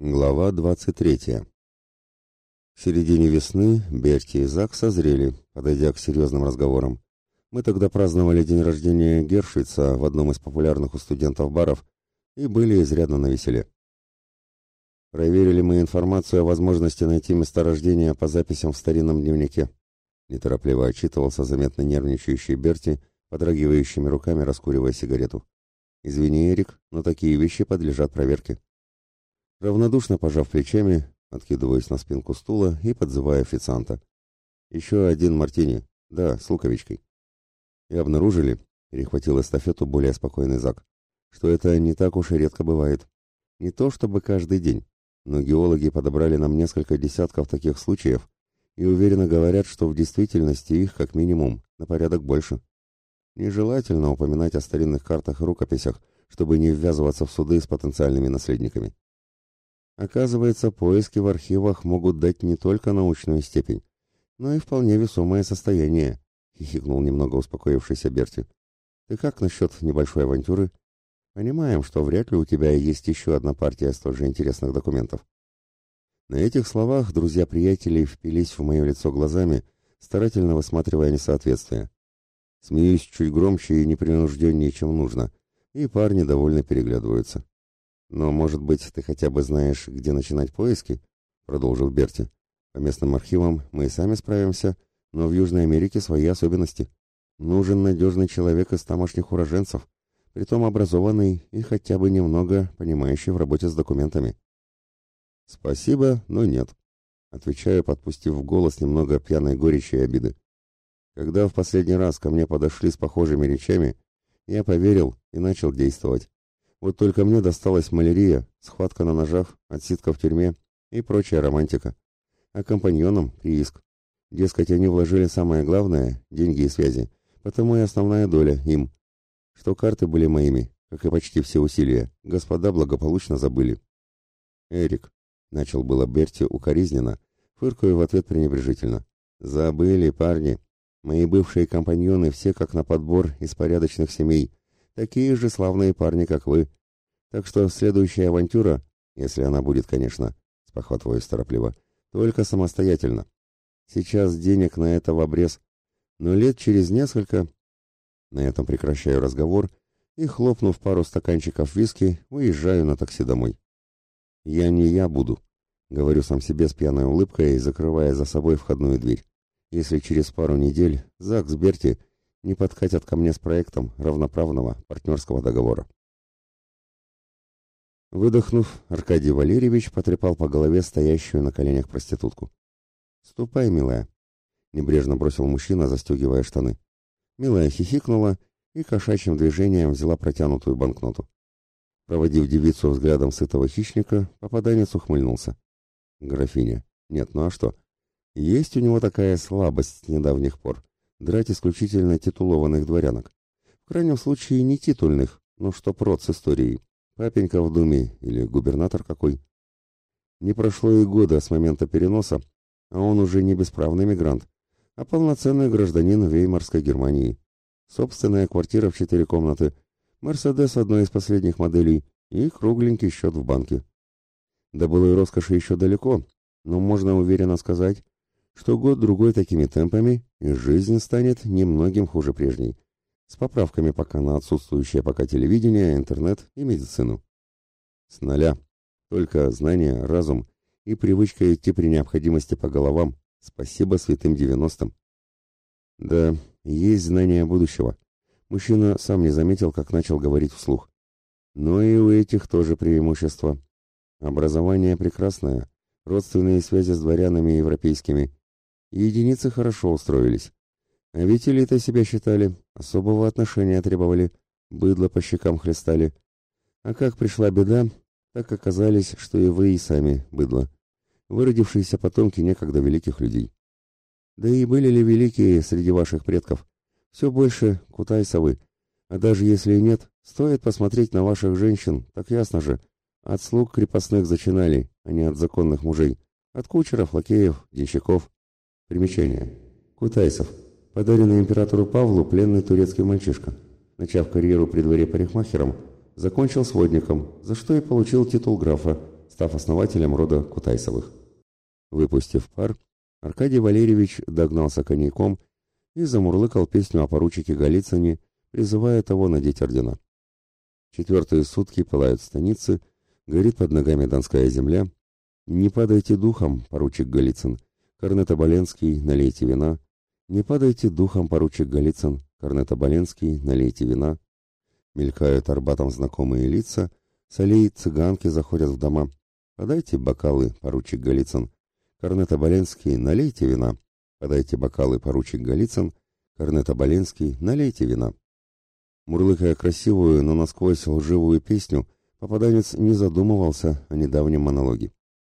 Глава 23. В середине весны Берти и Зак созрели, подойдя к серьезным разговорам. Мы тогда праздновали день рождения Гершвица в одном из популярных у студентов баров и были изрядно навеселе. Проверили мы информацию о возможности найти месторождение по записям в старинном дневнике. Неторопливо отчитывался заметно нервничающий Берти, подрагивающими руками раскуривая сигарету. «Извини, Эрик, но такие вещи подлежат проверке». Равнодушно пожав плечами, откидываясь на спинку стула и подзывая официанта. «Еще один мартини. Да, с луковичкой». И обнаружили, перехватил эстафету более спокойный Зак, что это не так уж и редко бывает. Не то чтобы каждый день, но геологи подобрали нам несколько десятков таких случаев и уверенно говорят, что в действительности их как минимум на порядок больше. Нежелательно упоминать о старинных картах и рукописях, чтобы не ввязываться в суды с потенциальными наследниками. Оказывается, поиски в архивах могут дать не только научную степень, но и вполне весомое состояние, хихикнул немного успокоившийся Берти. Ты как насчет небольшой авантюры? Понимаем, что вряд ли у тебя есть еще одна партия столь же интересных документов. На этих словах друзья-приятелей впились в мое лицо глазами, старательно высматривая несоответствие. Смеюсь чуть громче и непринужденнее, чем нужно, и парни довольно переглядываются. «Но, может быть, ты хотя бы знаешь, где начинать поиски?» — продолжил Берти. «По местным архивам мы и сами справимся, но в Южной Америке свои особенности. Нужен надежный человек из тамошних уроженцев, притом образованный и хотя бы немного понимающий в работе с документами». «Спасибо, но нет», — отвечаю, подпустив в голос немного пьяной горечи и обиды. Когда в последний раз ко мне подошли с похожими речами, я поверил и начал действовать. Вот только мне досталась малярия, схватка на ножах, отсидка в тюрьме и прочая романтика. А компаньонам — прииск. Дескать, они вложили самое главное — деньги и связи, потому и основная доля им. Что карты были моими, как и почти все усилия, господа благополучно забыли. «Эрик», — начал было Берти укоризненно, фыркая в ответ пренебрежительно. «Забыли, парни. Мои бывшие компаньоны все как на подбор из порядочных семей, такие же славные парни, как вы. Так что следующая авантюра, если она будет, конечно, спохватываюсь торопливо, только самостоятельно. Сейчас денег на это в обрез, но лет через несколько... На этом прекращаю разговор и, хлопнув пару стаканчиков виски, уезжаю на такси домой. «Я не я буду», — говорю сам себе с пьяной улыбкой, закрывая за собой входную дверь. «Если через пару недель Зак с Берти не подкатят ко мне с проектом равноправного партнерского договора. Выдохнув, Аркадий Валерьевич потрепал по голове стоящую на коленях проститутку. «Ступай, милая», — небрежно бросил мужчина, застегивая штаны. Милая хихикнула и кошачьим движением взяла протянутую банкноту. Проводив девицу взглядом сытого хищника, попаданец ухмыльнулся. «Графиня. Нет, ну а что? Есть у него такая слабость с недавних пор драть исключительно титулованных дворянок. В крайнем случае не титульных, но что прот с историей. Папенька в думе или губернатор какой. Не прошло и года с момента переноса, а он уже не бесправный мигрант, а полноценный гражданин Веймарской Германии. Собственная квартира в четыре комнаты, Мерседес одной из последних моделей и кругленький счет в банке. До былой роскоши еще далеко, но можно уверенно сказать, что год-другой такими темпами, жизнь станет немногим хуже прежней, с поправками пока на отсутствующее пока телевидение, интернет и медицину. С нуля. Только знания, разум и привычка идти при необходимости по головам. Спасибо святым девяностым. Да, есть знания будущего. Мужчина сам не заметил, как начал говорить вслух. Но и у этих тоже преимущество. Образование прекрасное, родственные связи с дворянами европейскими, единицы хорошо устроились. А ведь элитой себя считали, особого отношения требовали, быдло по щекам хлестали. А как пришла беда, так оказались, что и вы и сами быдло. Выродившиеся потомки некогда великих людей. Да и были ли великие среди ваших предков? Все больше кутайсовы. А даже если и нет, стоит посмотреть на ваших женщин, так ясно же. От слуг крепостных зачинали, а не от законных мужей. От кучеров, лакеев, денщиков. Примечание. Кутайсов. Подаренный императору Павлу пленный турецкий мальчишка. Начав карьеру при дворе парикмахером, закончил сводником, за что и получил титул графа, став основателем рода Кутайсовых. Выпустив пар, Аркадий Валерьевич догнался коньяком и замурлыкал песню о поручике Голицыне, призывая того надеть ордена. Четвертые сутки пылают станицы, горит под ногами Донская земля. Не падайте духом, поручик Голицын. Корнет Оболенский, налейте вина. Не падайте духом, поручик Голицын. Корнет Оболенский, налейте вина. Мелькают арбатом знакомые лица, солей цыганки заходят в дома. Подайте бокалы, поручик Голицын. Корнет Оболенский, налейте вина. Подайте бокалы, поручик Голицын. Корнет Оболенский, налейте вина. Мурлыкая красивую, но насквозь лживую песню, попаданец не задумывался о недавнем монологе.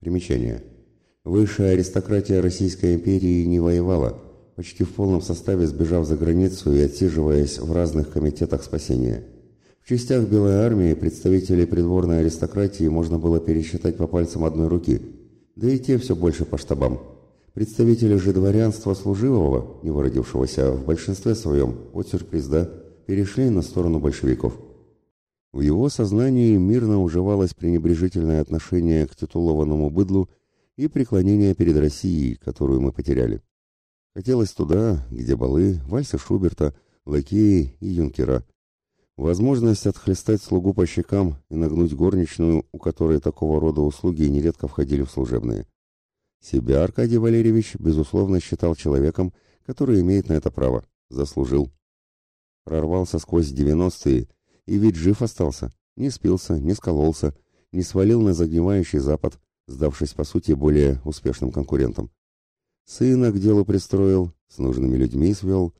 Примечание. Высшая аристократия Российской империи не воевала, почти в полном составе сбежав за границу и отсиживаясь в разных комитетах спасения. В частях Белой армии представителей придворной аристократии можно было пересчитать по пальцам одной руки, да и те все больше по штабам. Представители же дворянства служивого, не выродившегося в большинстве своем, вот сюрприз, да, перешли на сторону большевиков. В его сознании мирно уживалось пренебрежительное отношение к титулованному быдлу и преклонение перед Россией, которую мы потеряли. Хотелось туда, где балы, вальсы Шуберта, лакеи и юнкера. Возможность отхлестать слугу по щекам и нагнуть горничную, у которой такого рода услуги нередко входили в служебные. Себя Аркадий Валерьевич, безусловно, считал человеком, который имеет на это право. Заслужил. Прорвался сквозь девяностые, и ведь жив остался. Не спился, не скололся, не свалил на загнивающий Запад, сдавшись, по сути, более успешным конкурентам. Сына к делу пристроил, с нужными людьми свел.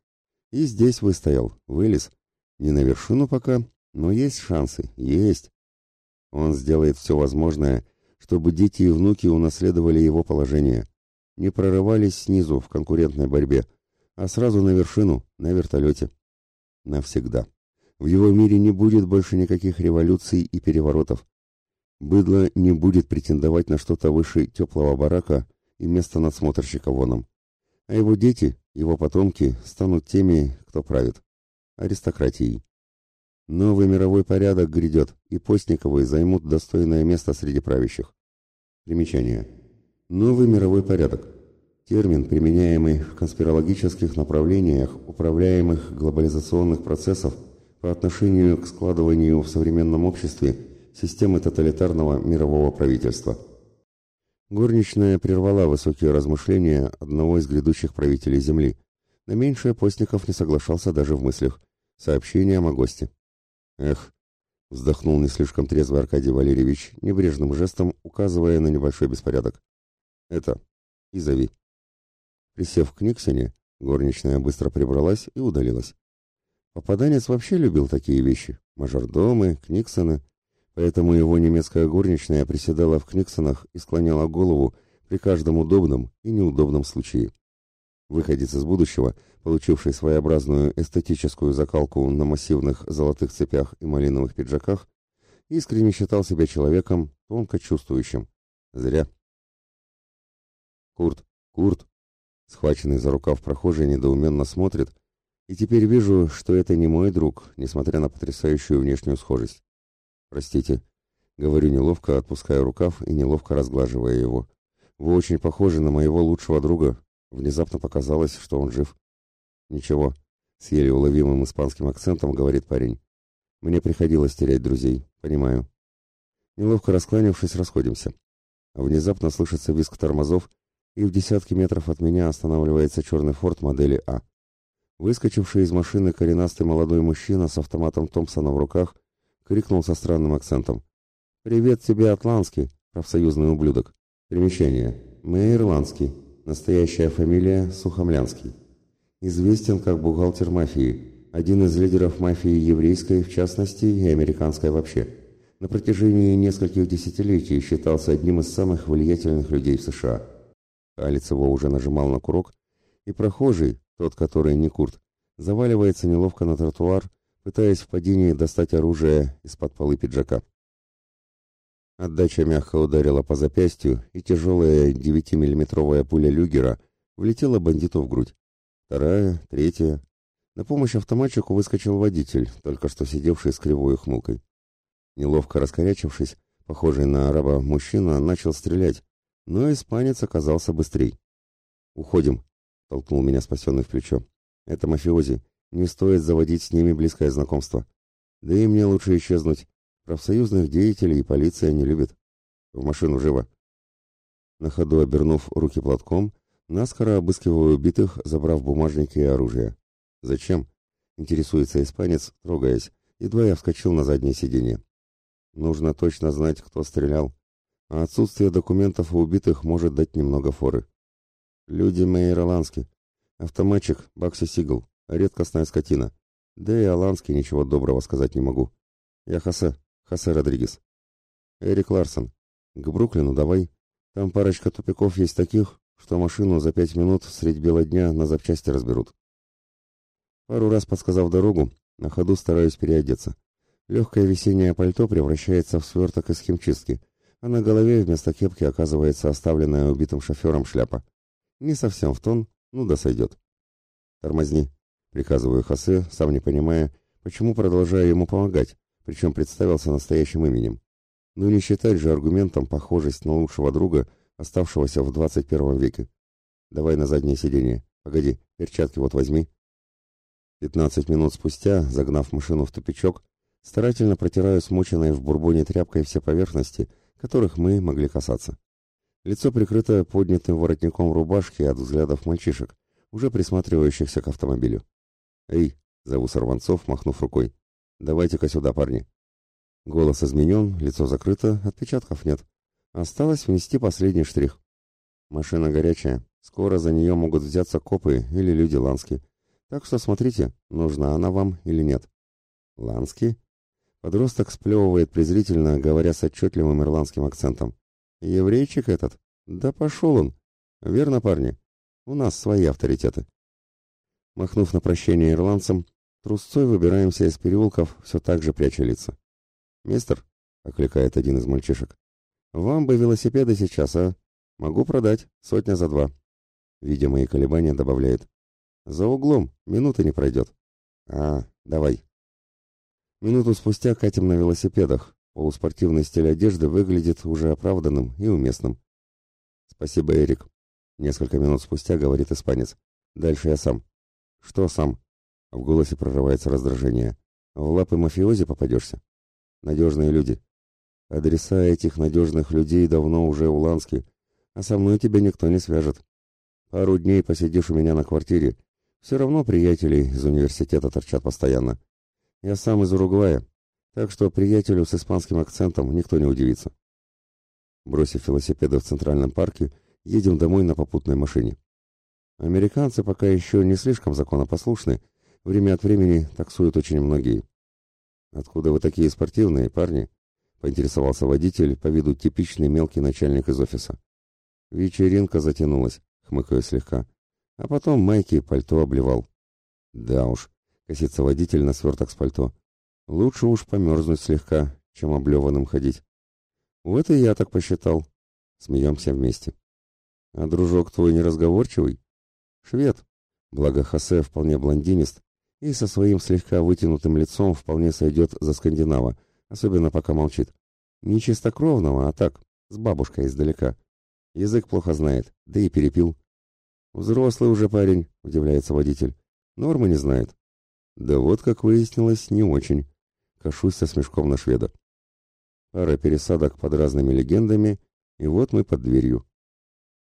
И здесь выстоял, вылез. Не на вершину пока, но есть шансы, есть. Он сделает все возможное, чтобы дети и внуки унаследовали его положение. Не прорывались снизу в конкурентной борьбе, а сразу на вершину, на вертолете навсегда. В его мире не будет больше никаких революций и переворотов. Быдло не будет претендовать на что-то выше теплого барака и места надсмотрщика воном. А его дети, его потомки, станут теми, кто правит. Аристократией. Новый мировой порядок грядет, и постниковые займут достойное место среди правящих. Примечание. Новый мировой порядок – Термин, применяемый в конспирологических направлениях управляемых глобализационных процессов по отношению к складыванию в современном обществе системы тоталитарного мирового правительства. Горничная прервала высокие размышления одного из грядущих правителей Земли. На меньшее Постников не соглашался даже в мыслях. Сообщением о госте. «Эх», — вздохнул не слишком трезвый Аркадий Валерьевич, небрежным жестом указывая на небольшой беспорядок. «Это. И зови». Присев к Никсоне, горничная быстро прибралась и удалилась. Попаданец вообще любил такие вещи — мажордомы, книксоны, поэтому его немецкая горничная приседала в книксонах и склоняла голову при каждом удобном и неудобном случае. Выходец из будущего, получивший своеобразную эстетическую закалку на массивных золотых цепях и малиновых пиджаках, искренне считал себя человеком, тонко чувствующим. Зря. «Курт, Курт!» Схваченный за рукав прохожий недоуменно смотрит, и теперь вижу, что это не мой друг, несмотря на потрясающую внешнюю схожесть. Простите, говорю неловко, отпуская рукав и неловко разглаживая его. Вы очень похожи на моего лучшего друга. Внезапно показалось, что он жив. Ничего, с еле уловимым испанским акцентом говорит парень. Мне приходилось терять друзей, понимаю. Неловко раскланившись, расходимся. Внезапно слышится визг тормозов, и в десятке метров от меня останавливается черный форт модели А. Выскочивший из машины коренастый молодой мужчина с автоматом Томпсона в руках крикнул со странным акцентом. «Привет тебе, Атланский, профсоюзный ублюдок!» Примечание. Мы ирландский. Настоящая фамилия Сухомлянский. Известен как бухгалтер мафии. Один из лидеров мафии еврейской, в частности, и американской вообще. На протяжении нескольких десятилетий считался одним из самых влиятельных людей в США. Палец его уже нажимал на курок, и прохожий, тот, который не Курт, заваливается неловко на тротуар, пытаясь в падении достать оружие из-под полы пиджака. Отдача мягко ударила по запястью, и тяжелая 9-миллиметровая пуля Люгера влетела бандиту в грудь. Вторая, третья. На помощь автоматчику выскочил водитель, только что сидевший с кривой ухмылкой. Неловко раскорячившись, Похожий на араба мужчина начал стрелять, но испанец оказался быстрей. «Уходим», — толкнул меня спасенный в плечо. «Это мафиози. Не стоит заводить с ними близкое знакомство. Да и мне лучше исчезнуть. Профсоюзных деятелей полиция не любит. В машину живо». На ходу обернув руки платком, наскоро обыскиваю убитых, забрав бумажники и оружие. «Зачем?» — интересуется испанец, трогаясь. Едва я вскочил на заднее сиденье. Нужно точно знать, кто стрелял, а отсутствие документов у убитых может дать немного форы. Люди мои ирландские. Автоматчик Бакси Сигл, редкостная скотина. Да и Аланский ничего доброго сказать не могу. Я Хосе, Хосе Родригес. Эрик Ларсон. К Бруклину давай. Там парочка тупиков есть таких, что машину за пять минут средь бела дня на запчасти разберут. Пару раз подсказав дорогу, на ходу стараюсь переодеться. Легкое весеннее пальто превращается в сверток из химчистки, а на голове вместо кепки оказывается оставленная убитым шофером шляпа. Не совсем в тон, ну да сойдет. «Тормозни», — приказываю Хосе, сам не понимая, почему продолжаю ему помогать, причем представился настоящим именем. Ну не считать же аргументом похожесть на лучшего друга, оставшегося в 21 веке. Давай на заднее сиденье. Погоди, перчатки вот возьми. Пятнадцать минут спустя, загнав машину в тупичок, Старательно протираю смоченной в бурбоне тряпкой все поверхности, которых мы могли касаться. Лицо прикрыто поднятым воротником рубашки от взглядов мальчишек, уже присматривающихся к автомобилю. «Эй!» — зову сорванцов, махнув рукой. «Давайте-ка сюда, парни!» Голос изменен, лицо закрыто, отпечатков нет. Осталось внести последний штрих. Машина горячая, скоро за нее могут взяться копы или люди Лански. Так что смотрите, нужна она вам или нет. Лански? Подросток сплевывает презрительно, говоря с отчетливым ирландским акцентом. «Еврейчик этот? Да пошел он! Верно, парни? У нас свои авторитеты». Махнув на прощение ирландцам, трусцой выбираемся из переулков, все так же пряча лица. «Мистер», — окликает один из мальчишек, — «вам бы велосипеды сейчас, а? Могу продать, сотня за два». Видя мои колебания, добавляет. «За углом, минуты не пройдет». «А, давай». Минуту спустя катим на велосипедах. Полуспортивный стиль одежды выглядит уже оправданным и уместным. «Спасибо, Эрик», — несколько минут спустя говорит испанец. «Дальше я сам». «Что сам?» — в голосе прорывается раздражение. «В лапы мафиози попадешься?» «Надежные люди». «Адреса этих надежных людей давно уже в Ланске, а со мной тебя никто не свяжет. Пару дней посидишь у меня на квартире. Все равно приятели из университета торчат постоянно. Я сам из Уругвая, так что приятелю с испанским акцентом никто не удивится. Бросив велосипеды в Центральном парке, едем домой на попутной машине. Американцы пока еще не слишком законопослушны, время от времени таксуют очень многие. «Откуда вы такие спортивные, парни?» — поинтересовался водитель, по виду типичный мелкий начальник из офиса. Вечеринка затянулась, хмыкая слегка, а потом майки и пальто обливал. Да уж, Косится водитель на сверток с пальто. Лучше уж померзнуть слегка, чем облеванным ходить. Вот и я так посчитал. Смеемся вместе. А дружок твой неразговорчивый? Швед. Благо Хосе вполне блондинист и со своим слегка вытянутым лицом вполне сойдет за скандинава, особенно пока молчит. Не чистокровного, а так, с бабушкой издалека. Язык плохо знает, да и перепил. Взрослый уже парень, удивляется водитель. Нормы не знает. Да вот, как выяснилось, не очень. Кашусь со смешком на шведа. Пара пересадок под разными легендами, и вот мы под дверью.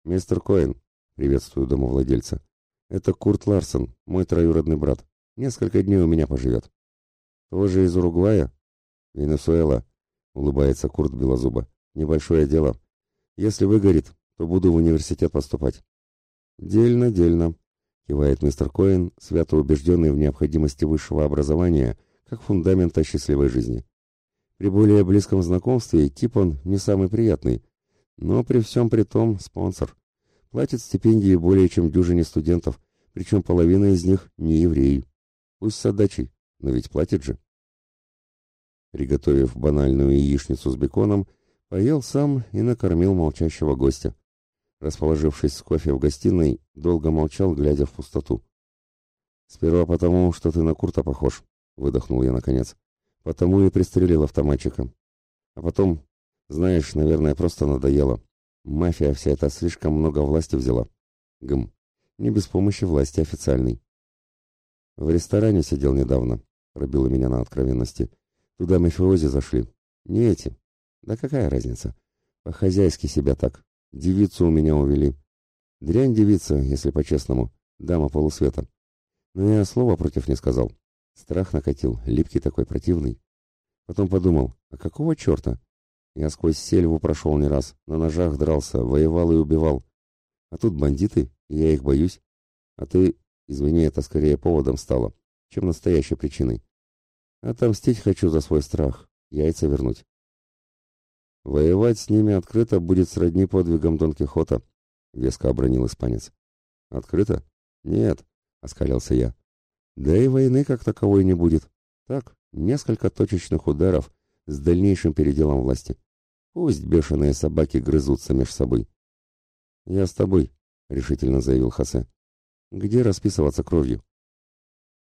«Мистер Коэн», — приветствую домовладельца, — «это Курт Ларсон, мой троюродный брат. Несколько дней у меня поживет». «Тоже из Уругвая?» «Венесуэла», — улыбается Курт Белозуба. «Небольшое дело. Если выгорит, то буду в университет поступать». «Дельно, дельно», кивает мистер Коэн, свято убежденный в необходимости высшего образования как фундамента счастливой жизни. При более близком знакомстве тип он не самый приятный, но при всем при том спонсор. Платит стипендии более чем дюжине студентов, причем половина из них не евреи. Пусть с отдачей, но ведь платит же. Приготовив банальную яичницу с беконом, поел сам и накормил молчащего гостя расположившись с кофе в гостиной, долго молчал, глядя в пустоту. «Сперва потому, что ты на Курта похож», — выдохнул я наконец. «Потому и пристрелил автоматчика. А потом, Знаешь, наверное, просто надоело. Мафия вся эта слишком много власти взяла. Гм. Не без помощи власти официальной. В ресторане сидел недавно, пробило меня на откровенности. Туда мафиози зашли. Не эти. Да какая разница? По-хозяйски себя так. Девицу у меня увели. Дрянь девица, если по-честному. Дама полусвета. Но я слова против не сказал. Страх накатил, липкий такой, противный. Потом подумал, а какого черта? Я сквозь сельву прошел не раз, на ножах дрался, воевал и убивал. А тут бандиты, и я их боюсь. А ты, извини, это скорее поводом стало, чем настоящей причиной. Отомстить хочу за свой страх, яйца вернуть. Воевать с ними открыто будет сродни подвигам Дон Кихота, веско обронил испанец. Открыто? Нет, оскалился я. Да и войны как таковой не будет. Так, несколько точечных ударов с дальнейшим переделом власти. Пусть бешеные собаки грызутся меж собой. «Я с тобой», — решительно заявил Хосе. «Где расписываться кровью?»